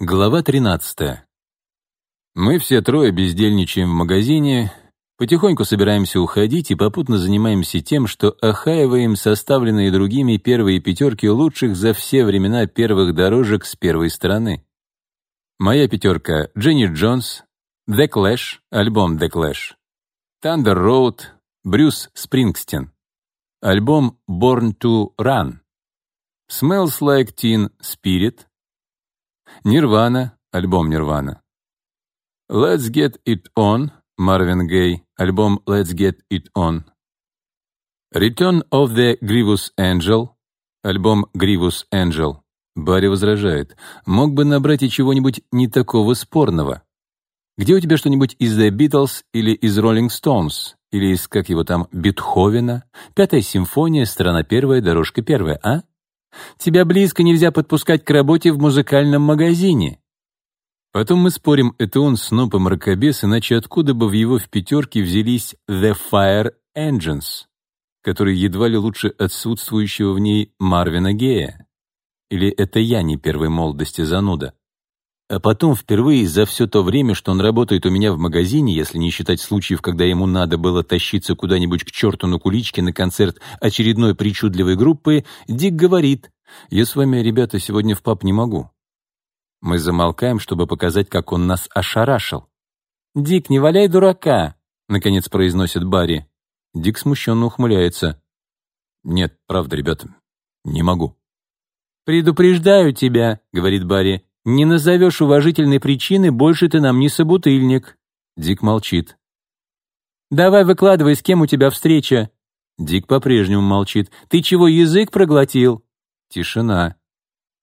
Глава 13. Мы все трое бездельничаем в магазине, потихоньку собираемся уходить и попутно занимаемся тем, что охаиваем составленные другими первые пятерки лучших за все времена первых дорожек с первой стороны. Моя пятерка — Дженни Джонс, The Clash, альбом The Clash, Thunder Road, Брюс Спрингстин, альбом Born to Run, Smells Like Teen Spirit — Нирвана, альбом Нирвана. Let's Get It On, Марвин Гей, альбом Let's Get It On. Return of the Grievous Angel, альбом Grievous Angel. Барри возражает. Мог бы набрать и чего-нибудь не такого спорного. Где у тебя что-нибудь из The Beatles или из Rolling Stones? Или из, как его там, Бетховена? Пятая симфония, страна первая, дорожка первая, а? Тебя близко нельзя подпускать к работе в музыкальном магазине». Потом мы спорим, это он сноп и мракобес, иначе откуда бы в его в пятерке взялись «The Fire Engines», которые едва ли лучше отсутствующего в ней Марвина Гея? Или это я не первой молодости зануда? А потом, впервые за все то время, что он работает у меня в магазине, если не считать случаев, когда ему надо было тащиться куда-нибудь к черту на куличке на концерт очередной причудливой группы, Дик говорит, «Я с вами, ребята, сегодня в паб не могу». Мы замолкаем, чтобы показать, как он нас ошарашил. «Дик, не валяй дурака!» — наконец произносит Барри. Дик смущенно ухмыляется. «Нет, правда, ребята, не могу». «Предупреждаю тебя», — говорит Барри. Не назовешь уважительной причины, больше ты нам не собутыльник. Дик молчит. Давай выкладывай, с кем у тебя встреча. Дик по-прежнему молчит. Ты чего язык проглотил? Тишина.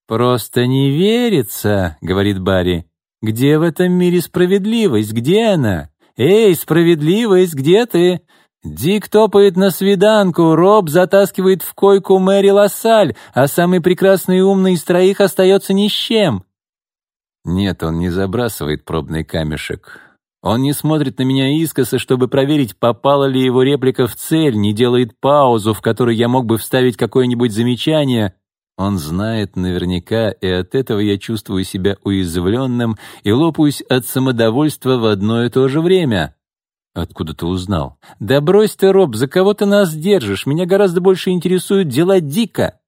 Просто не верится, говорит Барри. Где в этом мире справедливость? Где она? Эй, справедливость, где ты? Дик топает на свиданку, Роб затаскивает в койку Мэри Лассаль, а самый прекрасный и умный из троих остается ни с чем. Нет, он не забрасывает пробный камешек. Он не смотрит на меня искоса, чтобы проверить, попала ли его реплика в цель, не делает паузу, в которой я мог бы вставить какое-нибудь замечание. Он знает наверняка, и от этого я чувствую себя уязвленным и лопаюсь от самодовольства в одно и то же время. «Откуда ты узнал?» «Да брось ты, Роб, за кого ты нас держишь? Меня гораздо больше интересуют дела Дика».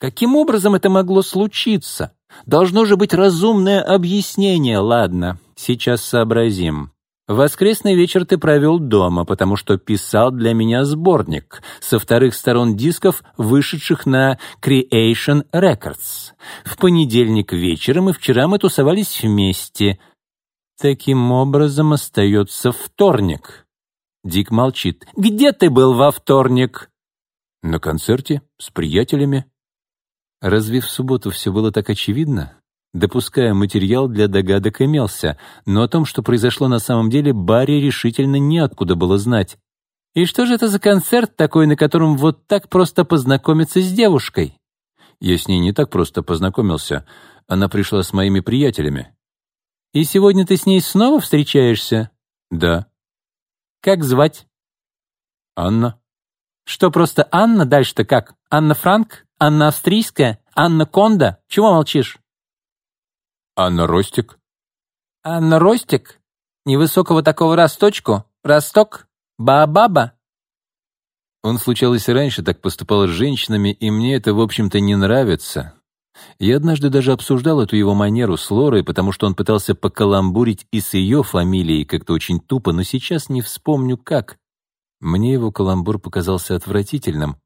Каким образом это могло случиться? Должно же быть разумное объяснение, ладно, сейчас сообразим. Воскресный вечер ты провел дома, потому что писал для меня сборник со вторых сторон дисков, вышедших на Creation Records. В понедельник вечером и вчера мы тусовались вместе. Таким образом остается вторник. Дик молчит. «Где ты был во вторник?» «На концерте, с приятелями», Разве в субботу все было так очевидно? Допуская материал для догадок имелся, но о том, что произошло на самом деле, Барри решительно неоткуда было знать. «И что же это за концерт такой, на котором вот так просто познакомиться с девушкой?» «Я с ней не так просто познакомился. Она пришла с моими приятелями». «И сегодня ты с ней снова встречаешься?» «Да». «Как звать?» «Анна». Что просто Анна дальше-то как? Анна Франк? Анна Австрийская? Анна Конда? Чего молчишь? Анна Ростик. Анна Ростик? Невысокого такого росточку? Росток? Баобаба? Он случалось раньше, так поступал с женщинами, и мне это, в общем-то, не нравится. Я однажды даже обсуждал эту его манеру с Лорой, потому что он пытался покаламбурить и с ее фамилией как-то очень тупо, но сейчас не вспомню как. Мне его каламбур показался отвратительным.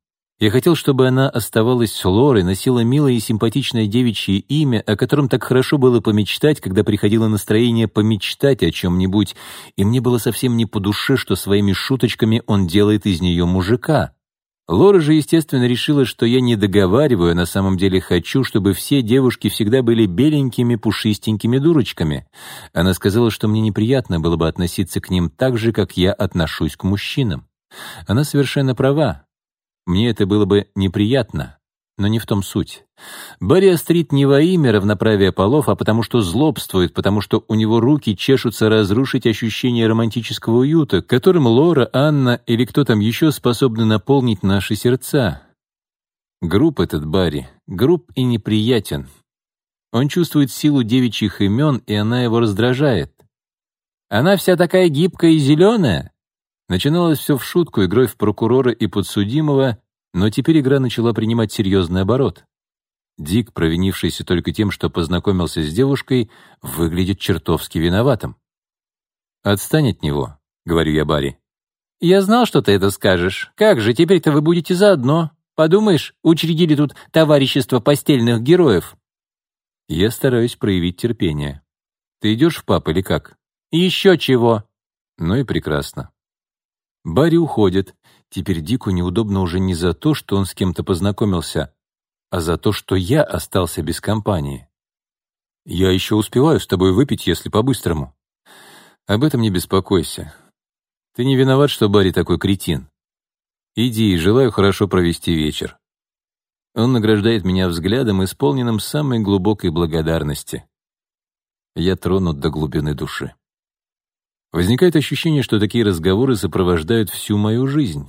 Я хотел, чтобы она оставалась с Лорой, носила милое и симпатичное девичье имя, о котором так хорошо было помечтать, когда приходило настроение помечтать о чем-нибудь, и мне было совсем не по душе, что своими шуточками он делает из нее мужика. Лора же, естественно, решила, что я не договариваю, а на самом деле хочу, чтобы все девушки всегда были беленькими, пушистенькими дурочками. Она сказала, что мне неприятно было бы относиться к ним так же, как я отношусь к мужчинам. Она совершенно права. Мне это было бы неприятно, но не в том суть. Барри острит не во имя равноправия полов, а потому что злобствует, потому что у него руки чешутся разрушить ощущение романтического уюта, которым Лора, Анна или кто там еще способны наполнить наши сердца. Груб этот Барри, груб и неприятен. Он чувствует силу девичьих имен, и она его раздражает. «Она вся такая гибкая и зеленая», Начиналось все в шутку, игрой в прокурора и подсудимого, но теперь игра начала принимать серьезный оборот. Дик, провинившийся только тем, что познакомился с девушкой, выглядит чертовски виноватым. «Отстань от него», — говорю я Барри. «Я знал, что ты это скажешь. Как же, теперь-то вы будете заодно. Подумаешь, учредили тут товарищество постельных героев». Я стараюсь проявить терпение. «Ты идешь в пап или как?» «Еще чего». «Ну и прекрасно. Барри уходит. Теперь Дику неудобно уже не за то, что он с кем-то познакомился, а за то, что я остался без компании. Я еще успеваю с тобой выпить, если по-быстрому. Об этом не беспокойся. Ты не виноват, что Барри такой кретин. Иди, желаю хорошо провести вечер. Он награждает меня взглядом, исполненным самой глубокой благодарности. Я тронут до глубины души. Возникает ощущение, что такие разговоры сопровождают всю мою жизнь.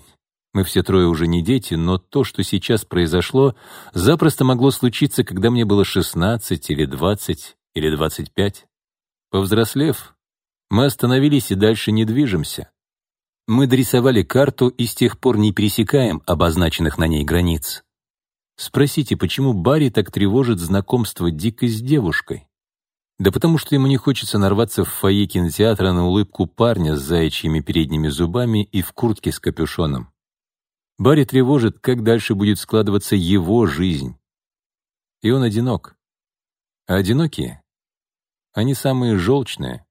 Мы все трое уже не дети, но то, что сейчас произошло, запросто могло случиться, когда мне было 16 или 20 или 25. Повзрослев, мы остановились и дальше не движемся. Мы дорисовали карту и с тех пор не пересекаем обозначенных на ней границ. Спросите, почему Барри так тревожит знакомство Дика с девушкой? Да потому что ему не хочется нарваться в фойе кинотеатра на улыбку парня с заячьими передними зубами и в куртке с капюшоном. Барри тревожит, как дальше будет складываться его жизнь. И он одинок. А одинокие, они самые желчные,